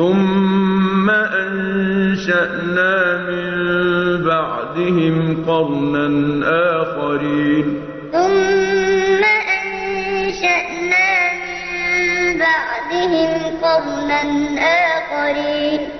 ثُمَّ أَنشَأْنَا مِن بَعْدِهِمْ قَرْنًا آخَرِينَ ثُمَّ أَنشَأْنَا مِن بَعْدِهِمْ قَرْنًا آخَرِينَ